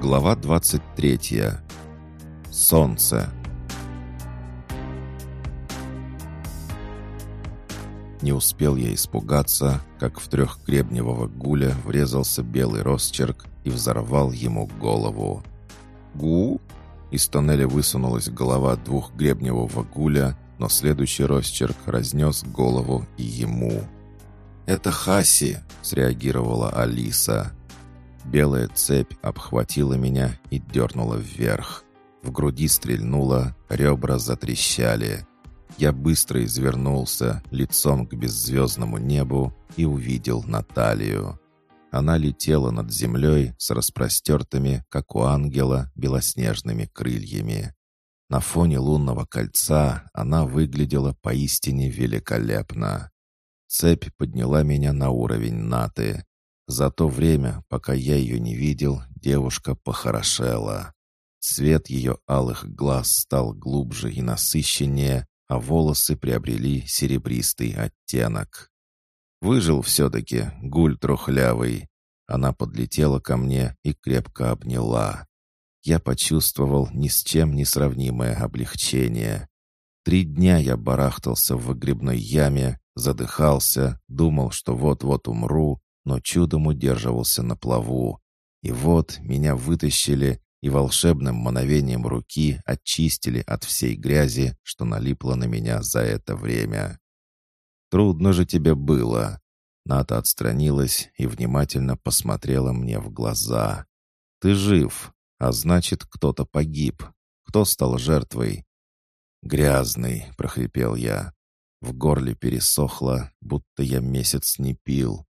Глава 23. Солнце. Не успел я испугаться, как в трехгребневого гуля врезался белый росчерк и взорвал ему голову. «Гу?» Из тоннеля высунулась голова двухгребневого гуля, но следующий росчерк разнес голову и ему. «Это Хаси!» — среагировала Алиса. Белая цепь обхватила меня и дернула вверх. В груди стрельнула, ребра затрещали. Я быстро извернулся лицом к беззвездному небу и увидел Наталью. Она летела над землей с распростертыми, как у ангела, белоснежными крыльями. На фоне лунного кольца она выглядела поистине великолепно. Цепь подняла меня на уровень Наты. За то время, пока я ее не видел, девушка похорошела. Цвет ее алых глаз стал глубже и насыщеннее, а волосы приобрели серебристый оттенок. Выжил все-таки, гуль трухлявый. Она подлетела ко мне и крепко обняла. Я почувствовал ни с чем не сравнимое облегчение. Три дня я барахтался в выгребной яме, задыхался, думал, что вот-вот умру, но чудом удерживался на плаву. И вот меня вытащили и волшебным мановением руки очистили от всей грязи, что налипло на меня за это время. «Трудно же тебе было!» Ната отстранилась и внимательно посмотрела мне в глаза. «Ты жив, а значит, кто-то погиб. Кто стал жертвой?» «Грязный», — прохрипел я. В горле пересохло, будто я месяц не пил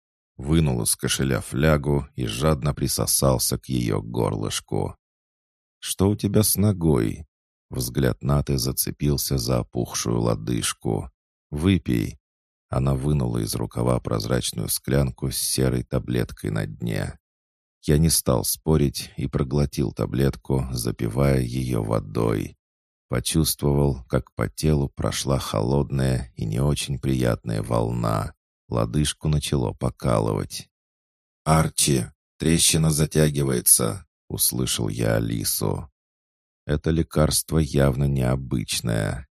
вынул из кошеля флягу и жадно присосался к ее горлышку. «Что у тебя с ногой?» Взгляд Наты зацепился за опухшую лодыжку. «Выпей». Она вынула из рукава прозрачную склянку с серой таблеткой на дне. Я не стал спорить и проглотил таблетку, запивая ее водой. Почувствовал, как по телу прошла холодная и не очень приятная волна. Лодыжку начало покалывать. «Арчи, трещина затягивается!» — услышал я Алису. Это лекарство явно необычное.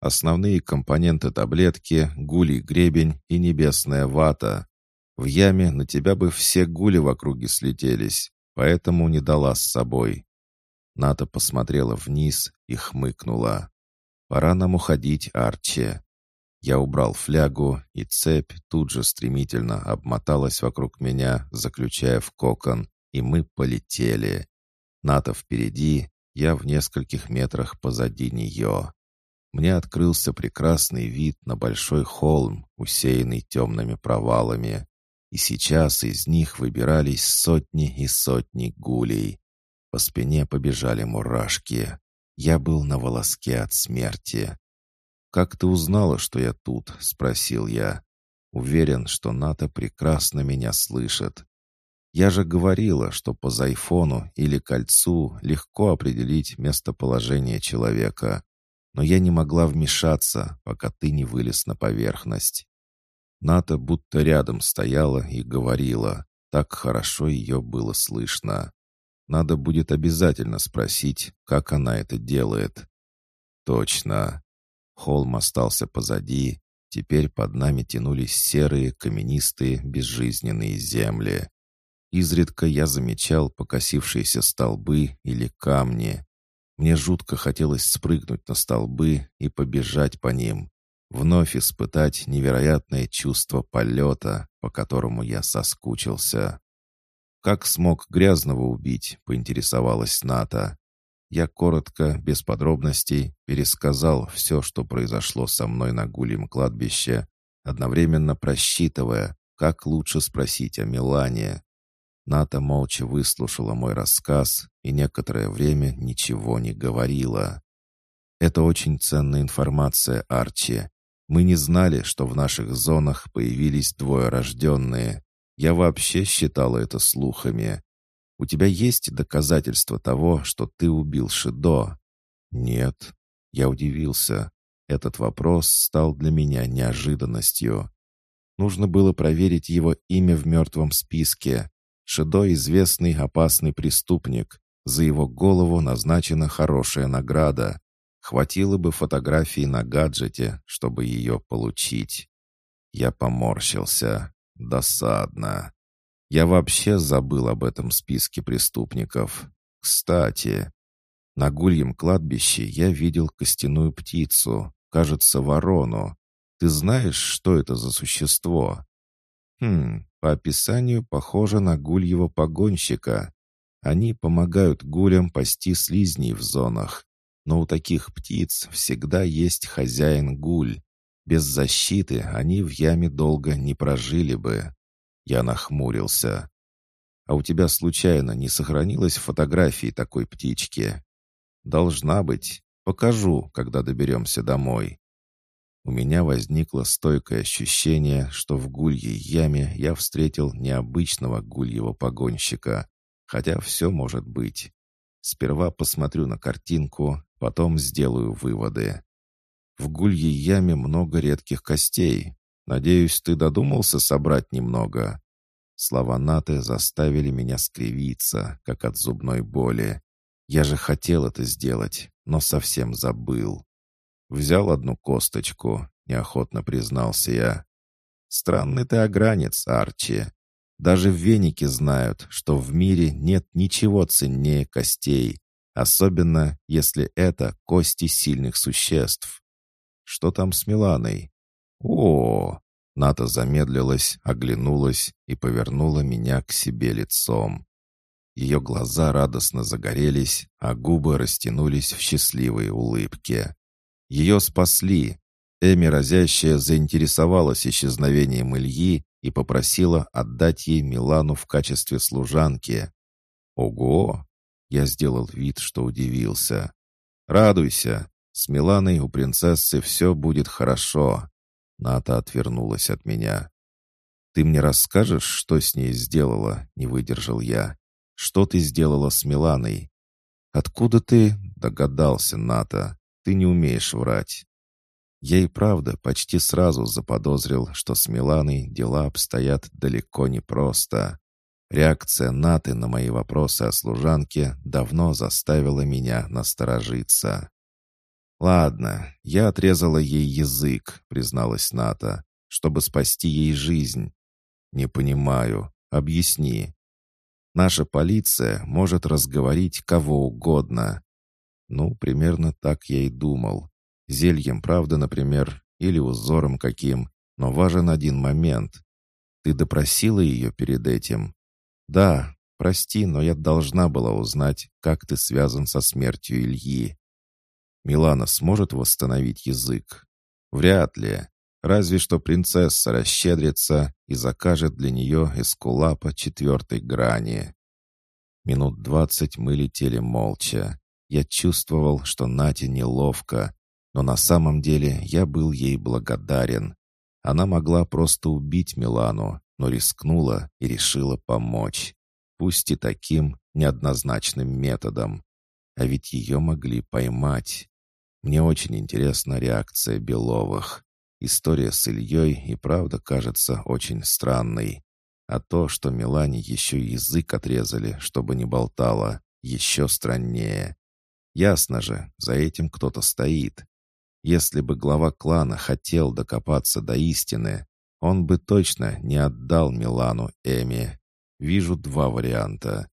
Основные компоненты таблетки — гулий гребень и небесная вата. В яме на тебя бы все гули в округе слетелись, поэтому не дала с собой. Ната посмотрела вниз и хмыкнула. «Пора нам уходить, Арчи. Я убрал флягу, и цепь тут же стремительно обмоталась вокруг меня, заключая в кокон, и мы полетели. Ната впереди, я в нескольких метрах позади нее. Мне открылся прекрасный вид на большой холм, усеянный темными провалами. И сейчас из них выбирались сотни и сотни гулей. По спине побежали мурашки. Я был на волоске от смерти. «Как ты узнала, что я тут?» — спросил я. Уверен, что Ната прекрасно меня слышит. Я же говорила, что по зайфону или кольцу легко определить местоположение человека. Но я не могла вмешаться, пока ты не вылез на поверхность. Ната будто рядом стояла и говорила. Так хорошо ее было слышно. Надо будет обязательно спросить, как она это делает. Точно. Холм остался позади, теперь под нами тянулись серые, каменистые, безжизненные земли. Изредка я замечал покосившиеся столбы или камни. Мне жутко хотелось спрыгнуть на столбы и побежать по ним, вновь испытать невероятное чувство полета, по которому я соскучился. «Как смог грязного убить?» — поинтересовалась Ната. Я коротко, без подробностей, пересказал все, что произошло со мной на Гульем кладбище, одновременно просчитывая, как лучше спросить о Милане. Ната молча выслушала мой рассказ и некоторое время ничего не говорила. «Это очень ценная информация, Арчи. Мы не знали, что в наших зонах появились двое рожденные. Я вообще считала это слухами. У тебя есть доказательства того, что ты убил Шидо?» «Нет». Я удивился. Этот вопрос стал для меня неожиданностью. Нужно было проверить его имя в мертвом списке. Шидо известный опасный преступник. За его голову назначена хорошая награда. Хватило бы фотографии на гаджете, чтобы ее получить. Я поморщился. Досадно. Я вообще забыл об этом списке преступников. Кстати, на гульем кладбище я видел костяную птицу, кажется, ворону. Ты знаешь, что это за существо? Хм, по описанию похоже на гульего погонщика. Они помогают гулям пасти слизней в зонах. Но у таких птиц всегда есть хозяин-гуль. Без защиты они в яме долго не прожили бы. Я нахмурился. «А у тебя случайно не сохранилось фотографии такой птички?» «Должна быть. Покажу, когда доберемся домой». У меня возникло стойкое ощущение, что в гульей яме я встретил необычного гульего погонщика, хотя все может быть. Сперва посмотрю на картинку, потом сделаю выводы. В гульей яме много редких костей. Надеюсь, ты додумался собрать немного. Слова Наты заставили меня скривиться, как от зубной боли. Я же хотел это сделать, но совсем забыл. Взял одну косточку, неохотно признался я. Странный ты огранец, Арчи. Даже в венике знают, что в мире нет ничего ценнее костей, особенно если это кости сильных существ. Что там с Миланой? О, Ната замедлилась, оглянулась и повернула меня к себе лицом. Ее глаза радостно загорелись, а губы растянулись в счастливой улыбке. Ее спасли. Эми разящая заинтересовалась исчезновением Ильи и попросила отдать ей Милану в качестве служанки. «Ого!» Я сделал вид, что удивился. «Радуйся! С Миланой у принцессы все будет хорошо!» Ната отвернулась от меня. «Ты мне расскажешь, что с ней сделала?» — не выдержал я. «Что ты сделала с Миланой?» «Откуда ты?» — догадался Ната. Ты не умеешь врать». Я и правда почти сразу заподозрил, что с Миланой дела обстоят далеко не просто. Реакция Наты на мои вопросы о служанке давно заставила меня насторожиться. «Ладно, я отрезала ей язык», — призналась Ната, «чтобы спасти ей жизнь». «Не понимаю. Объясни». «Наша полиция может разговорить кого угодно. Ну, примерно так я и думал. Зельем, правда, например, или узором каким, но важен один момент. Ты допросила ее перед этим? Да, прости, но я должна была узнать, как ты связан со смертью Ильи. Милана сможет восстановить язык? Вряд ли. Разве что принцесса расщедрится и закажет для нее эскулапа четвертой грани. Минут двадцать мы летели молча. Я чувствовал, что Нате неловко, но на самом деле я был ей благодарен. Она могла просто убить Милану, но рискнула и решила помочь. Пусть и таким неоднозначным методом. А ведь ее могли поймать. Мне очень интересна реакция Беловых. История с Ильей и правда кажется очень странной. А то, что Милане еще язык отрезали, чтобы не болтала, еще страннее. Ясно же, за этим кто-то стоит. Если бы глава клана хотел докопаться до истины, он бы точно не отдал Милану Эми. Вижу два варианта.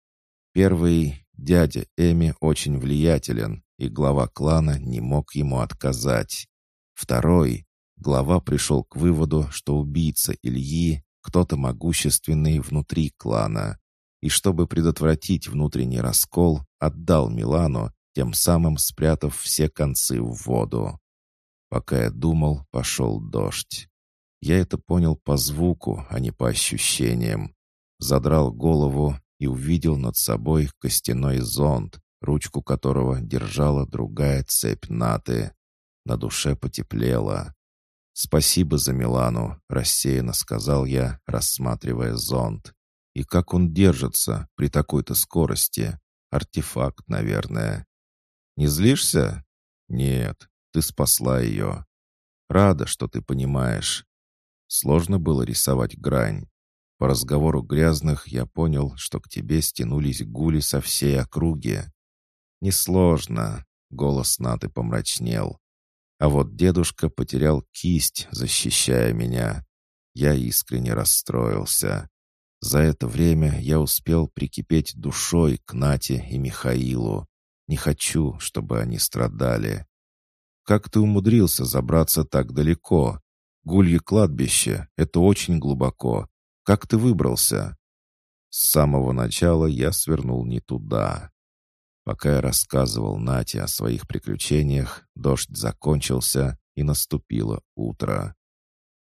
Первый — дядя Эми очень влиятелен, и глава клана не мог ему отказать. Второй — глава пришел к выводу, что убийца Ильи — кто-то могущественный внутри клана. И чтобы предотвратить внутренний раскол, отдал Милану тем самым спрятав все концы в воду. Пока я думал, пошел дождь. Я это понял по звуку, а не по ощущениям. Задрал голову и увидел над собой костяной зонт, ручку которого держала другая цепь наты. На душе потеплело. «Спасибо за Милану», — рассеянно сказал я, рассматривая зонт. «И как он держится при такой-то скорости? Артефакт, наверное». Не злишься? Нет, ты спасла ее. Рада, что ты понимаешь. Сложно было рисовать грань. По разговору грязных я понял, что к тебе стянулись гули со всей округи. Несложно, голос Наты помрачнел. А вот дедушка потерял кисть, защищая меня. Я искренне расстроился. За это время я успел прикипеть душой к Нате и Михаилу. Не хочу, чтобы они страдали. Как ты умудрился забраться так далеко? Гулье кладбище — это очень глубоко. Как ты выбрался?» С самого начала я свернул не туда. Пока я рассказывал Нате о своих приключениях, дождь закончился, и наступило утро.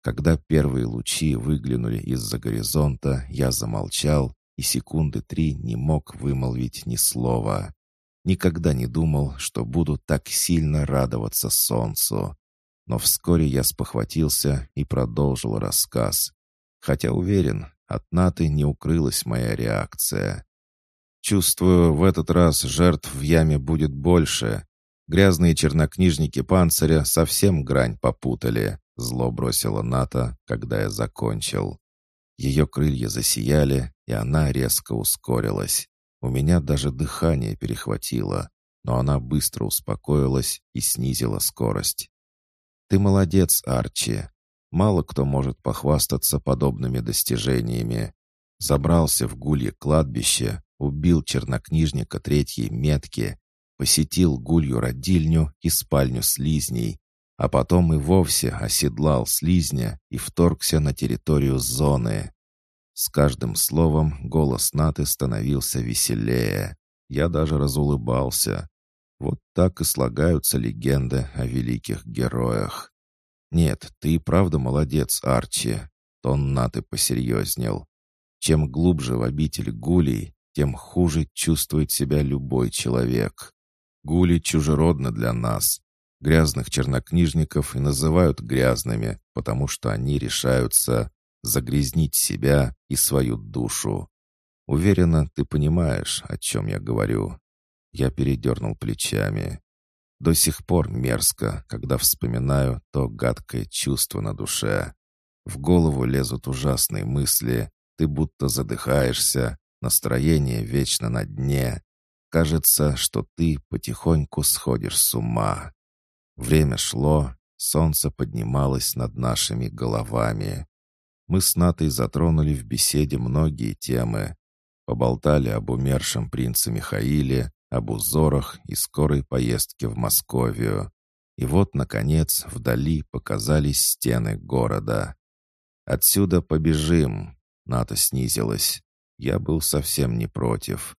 Когда первые лучи выглянули из-за горизонта, я замолчал и секунды три не мог вымолвить ни слова. Никогда не думал, что буду так сильно радоваться солнцу. Но вскоре я спохватился и продолжил рассказ. Хотя уверен, от Наты не укрылась моя реакция. Чувствую, в этот раз жертв в яме будет больше. Грязные чернокнижники панциря совсем грань попутали. Зло бросила Ната, когда я закончил. Ее крылья засияли, и она резко ускорилась. У меня даже дыхание перехватило, но она быстро успокоилась и снизила скорость. «Ты молодец, Арчи. Мало кто может похвастаться подобными достижениями. Забрался в гулье кладбище, убил чернокнижника третьей метки, посетил гулью родильню и спальню слизней, а потом и вовсе оседлал слизня и вторгся на территорию зоны. С каждым словом голос Наты становился веселее. Я даже разулыбался. Вот так и слагаются легенды о великих героях. «Нет, ты и правда молодец, Арчи», — тон Наты посерьезнел. «Чем глубже в обитель гулей, тем хуже чувствует себя любой человек. Гули чужеродны для нас, Грязных чернокнижников и называют грязными, потому что они решаются загрязнить себя и свою душу. Уверена, ты понимаешь, о чем я говорю. Я передернул плечами. До сих пор мерзко, когда вспоминаю то гадкое чувство на душе. В голову лезут ужасные мысли, ты будто задыхаешься, настроение вечно на дне. Кажется, что ты потихоньку сходишь с ума. Время шло, солнце поднималось над нашими головами. Мы с Натой затронули в беседе многие темы. Поболтали об умершем принце Михаиле, об узорах и скорой поездке в Московию. И вот, наконец, вдали показались стены города. «Отсюда побежим!» Ната снизилась. Я был совсем не против.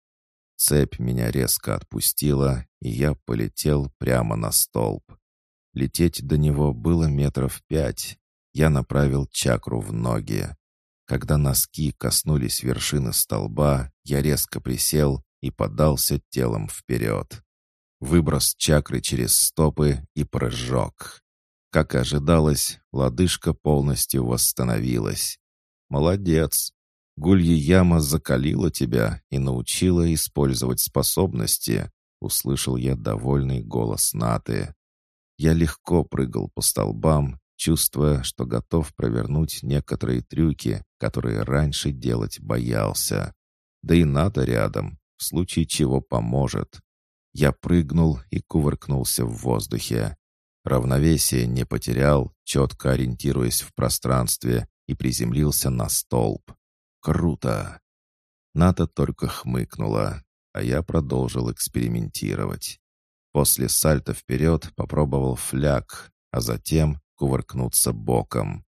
Цепь меня резко отпустила, и я полетел прямо на столб. Лететь до него было метров пять. Я направил чакру в ноги. Когда носки коснулись вершины столба, я резко присел и подался телом вперед. Выброс чакры через стопы и прыжок. Как и ожидалось, лодыжка полностью восстановилась. «Молодец! Гулья яма закалила тебя и научила использовать способности», — услышал я довольный голос Наты. Я легко прыгал по столбам, чувствуя, что готов провернуть некоторые трюки, которые раньше делать боялся. Да и надо рядом, в случае чего поможет. Я прыгнул и кувыркнулся в воздухе. Равновесие не потерял, четко ориентируясь в пространстве, и приземлился на столб. Круто! Ната только хмыкнула, а я продолжил экспериментировать. После сальта вперед попробовал фляг, а затем кувыркнуться боком.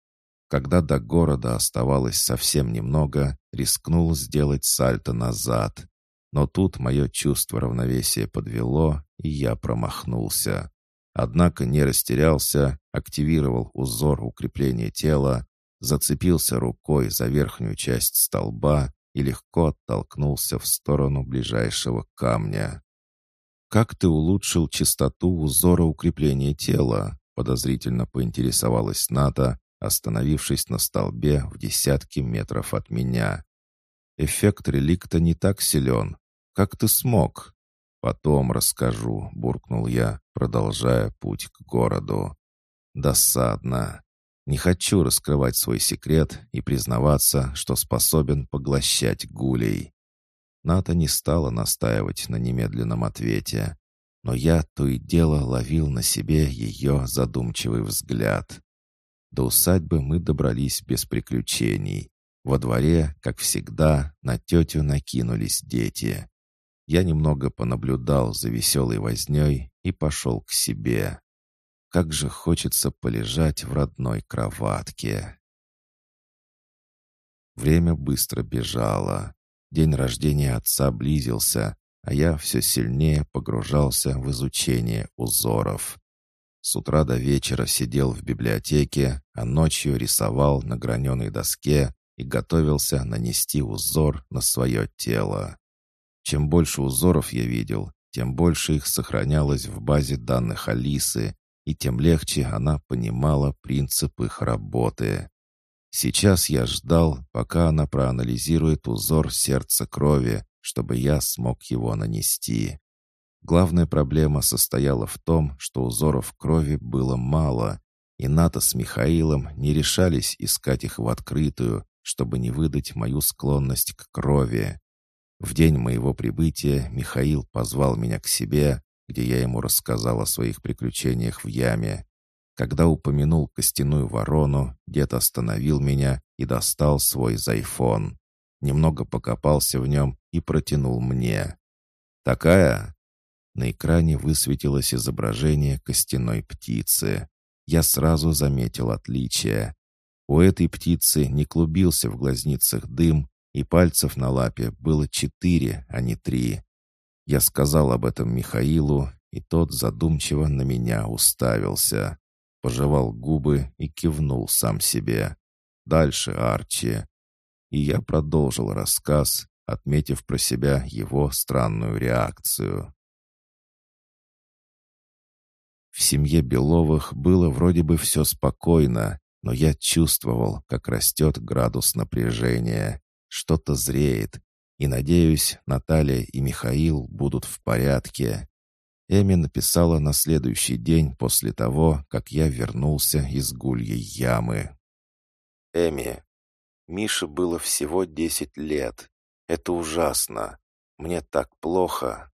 Когда до города оставалось совсем немного, рискнул сделать сальто назад. Но тут мое чувство равновесия подвело, и я промахнулся. Однако не растерялся, активировал узор укрепления тела, зацепился рукой за верхнюю часть столба и легко оттолкнулся в сторону ближайшего камня. «Как ты улучшил чистоту узора укрепления тела?» подозрительно поинтересовалась Ната, остановившись на столбе в десятки метров от меня. «Эффект реликта не так силен. Как ты смог?» «Потом расскажу», — буркнул я, продолжая путь к городу. «Досадно. Не хочу раскрывать свой секрет и признаваться, что способен поглощать гулей. Ната не стала настаивать на немедленном ответе, но я то и дело ловил на себе ее задумчивый взгляд. До усадьбы мы добрались без приключений. Во дворе, как всегда, на тетю накинулись дети. Я немного понаблюдал за веселой возней и пошел к себе. Как же хочется полежать в родной кроватке. Время быстро бежало. День рождения отца близился, а я все сильнее погружался в изучение узоров. С утра до вечера сидел в библиотеке, а ночью рисовал на граненой доске и готовился нанести узор на свое тело. Чем больше узоров я видел, тем больше их сохранялось в базе данных Алисы, и тем легче она понимала принцип их работы. Сейчас я ждал, пока она проанализирует узор сердца крови, чтобы я смог его нанести. Главная проблема состояла в том, что узоров крови было мало, и Ната с Михаилом не решались искать их в открытую, чтобы не выдать мою склонность к крови. В день моего прибытия Михаил позвал меня к себе, где я ему рассказал о своих приключениях в яме. Когда упомянул костяную ворону, дед остановил меня и достал свой зайфон. Немного покопался в нем и протянул мне. «Такая?» На экране высветилось изображение костяной птицы. Я сразу заметил отличие. У этой птицы не клубился в глазницах дым, и пальцев на лапе было четыре, а не три. Я сказал об этом Михаилу, и тот задумчиво на меня уставился. Пожевал губы и кивнул сам себе. «Дальше, Арчи». И я продолжил рассказ, отметив про себя его странную реакцию. В семье Беловых было вроде бы все спокойно, но я чувствовал, как растет градус напряжения. Что-то зреет, и, надеюсь, Наталья и Михаил будут в порядке. Эми написала на следующий день после того, как я вернулся из гульей ямы. «Эми, Мише было всего десять лет. Это ужасно. Мне так плохо».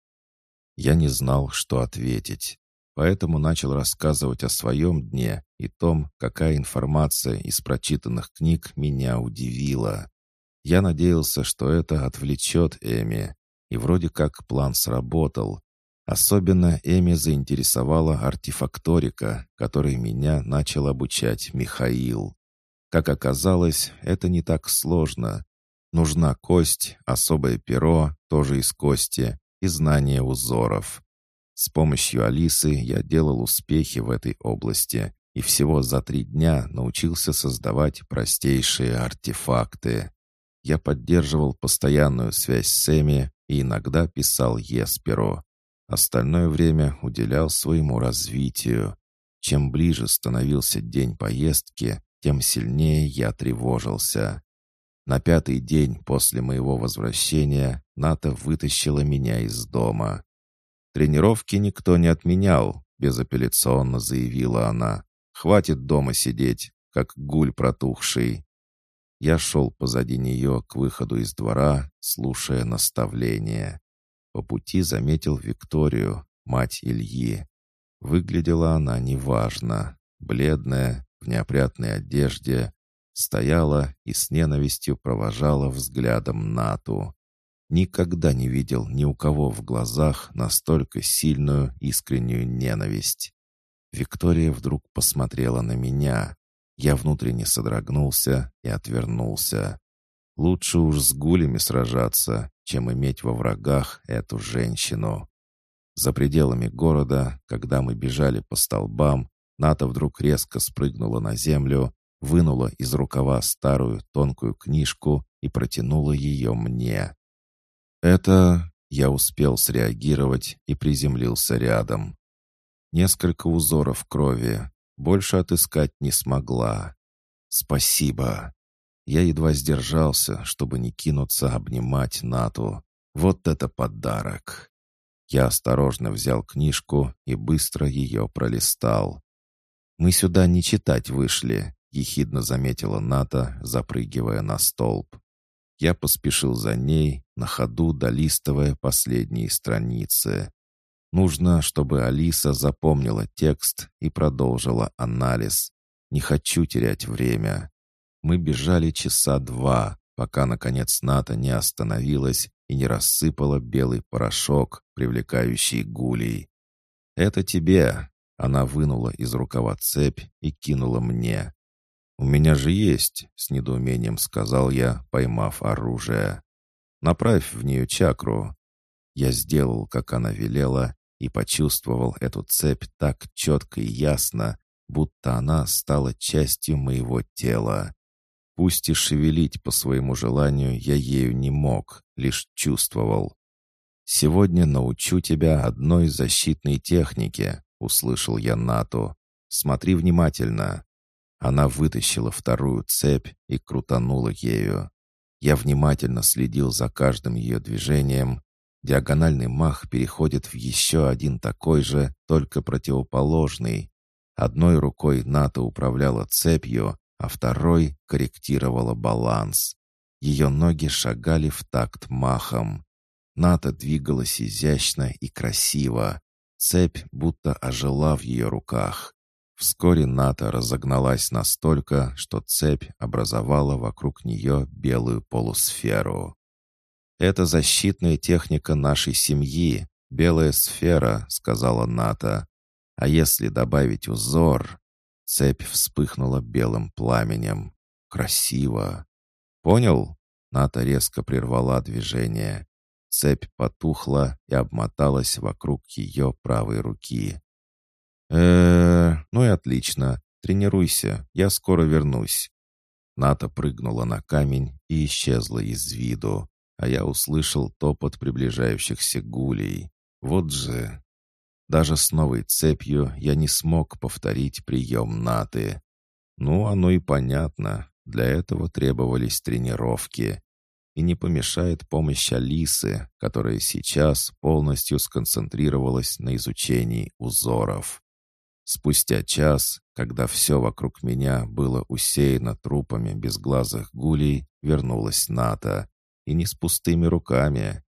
Я не знал, что ответить, поэтому начал рассказывать о своем дне и том, какая информация из прочитанных книг меня удивила. Я надеялся, что это отвлечет Эми, и вроде как план сработал. Особенно Эми заинтересовала артефакторика, которой меня начал обучать Михаил. Как оказалось, это не так сложно. Нужна кость, особое перо, тоже из кости, и знание узоров. С помощью Алисы я делал успехи в этой области и всего за три дня научился создавать простейшие артефакты. Я поддерживал постоянную связь с Эми и иногда писал Есперу. Остальное время уделял своему развитию. Чем ближе становился день поездки, тем сильнее я тревожился. На пятый день после моего возвращения Ната вытащила меня из дома. «Тренировки никто не отменял», — безапелляционно заявила она. «Хватит дома сидеть, как гуль протухший». Я шел позади нее к выходу из двора, слушая наставления. По пути заметил Викторию, мать Ильи. Выглядела она неважно. Бледная, в неопрятной одежде, стояла и с ненавистью провожала взглядом Нату. Никогда не видел ни у кого в глазах настолько сильную искреннюю ненависть. Виктория вдруг посмотрела на меня. Я внутренне содрогнулся и отвернулся. Лучше уж с гулями сражаться, чем иметь во врагах эту женщину. За пределами города, когда мы бежали по столбам, Ната вдруг резко спрыгнула на землю, вынула из рукава старую тонкую книжку и протянула ее мне. Это я успел среагировать и приземлился рядом. Несколько узоров крови, больше отыскать не смогла. Спасибо. Я едва сдержался, чтобы не кинуться обнимать Нату. Вот это подарок. Я осторожно взял книжку и быстро ее пролистал. Мы сюда не читать вышли. — ехидно заметила Ната, запрыгивая на столб. Я поспешил за ней, на ходу долистывая последние страницы. Нужно, чтобы Алиса запомнила текст и продолжила анализ. Не хочу терять время. Мы бежали часа два, пока, наконец, Ната не остановилась и не рассыпала белый порошок, привлекающий гулей. «Это тебе!» — она вынула из рукава цепь и кинула мне. «У меня же есть», — с недоумением сказал я, поймав оружие. «Направь в нее чакру». Я сделал, как она велела, и почувствовал эту цепь так четко и ясно, будто она стала частью моего тела. Пусть и шевелить по своему желанию я ею не мог, лишь чувствовал. «Сегодня научу тебя одной защитной технике», — услышал я Нату. «Смотри внимательно». Она вытащила вторую цепь и крутанула ею. Я внимательно следил за каждым ее движением. Диагональный мах переходит в еще один такой же, только противоположный. Одной рукой Ната управляла цепью, а второй корректировала баланс. Ее ноги шагали в такт махом. Ната двигалась изящно и красиво. Цепь будто ожила в ее руках. Вскоре Ната разогналась настолько, что цепь образовала вокруг нее белую полусферу. «Это защитная техника нашей семьи, белая сфера», — сказала Ната. «А если добавить узор...» Цепь вспыхнула белым пламенем. «Красиво!» «Понял?» Ната резко прервала движение. Цепь потухла и обмоталась вокруг ее правой руки э ну и отлично. Тренируйся, я скоро вернусь». Ната прыгнула на камень и исчезла из виду, а я услышал топот приближающихся гулей. Вот же... Даже с новой цепью я не смог повторить прием Наты. Ну, оно и понятно. Для этого требовались тренировки. И не помешает помощь Алисы, которая сейчас полностью сконцентрировалась на изучении узоров. Спустя час, когда все вокруг меня было усеяно трупами безглазых гулей, вернулась Ната. И не с пустыми руками.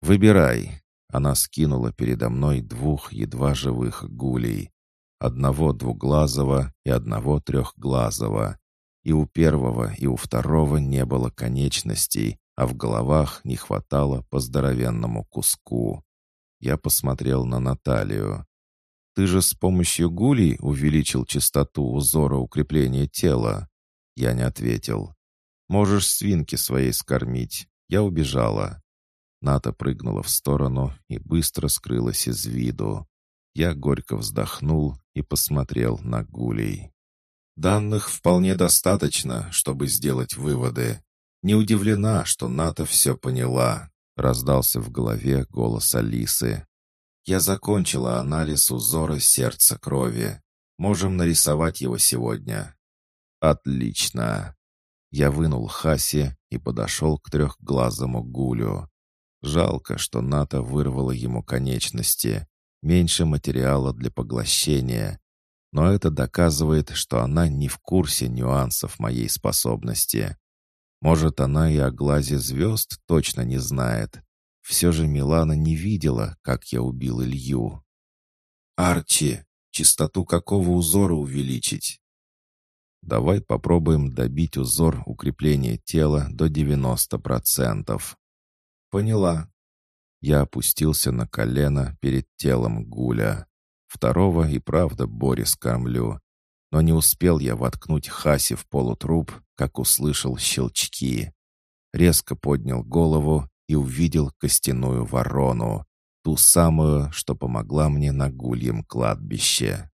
«Выбирай!» Она скинула передо мной двух едва живых гулей. Одного двуглазого и одного трехглазого. И у первого, и у второго не было конечностей, а в головах не хватало по здоровенному куску. Я посмотрел на Наталью. Ты же с помощью гулей увеличил частоту узора укрепления тела. Я не ответил. Можешь свинки своей скормить. Я убежала. Ната прыгнула в сторону и быстро скрылась из виду. Я горько вздохнул и посмотрел на гулей. Данных вполне достаточно, чтобы сделать выводы. Не удивлена, что Ната все поняла. Раздался в голове голос Алисы. Я закончила анализ узора сердца крови. Можем нарисовать его сегодня». «Отлично!» Я вынул Хаси и подошел к трехглазому гулю. Жалко, что Ната вырвала ему конечности. Меньше материала для поглощения. Но это доказывает, что она не в курсе нюансов моей способности. Может, она и о глазе звезд точно не знает. Все же Милана не видела, как я убил Илью. «Арчи, чистоту какого узора увеличить?» «Давай попробуем добить узор укрепления тела до 90%. «Поняла». Я опустился на колено перед телом Гуля. Второго и правда Борис кормлю. Но не успел я воткнуть Хаси в полутруп, как услышал щелчки. Резко поднял голову и увидел костяную ворону, ту самую, что помогла мне на гульем кладбище.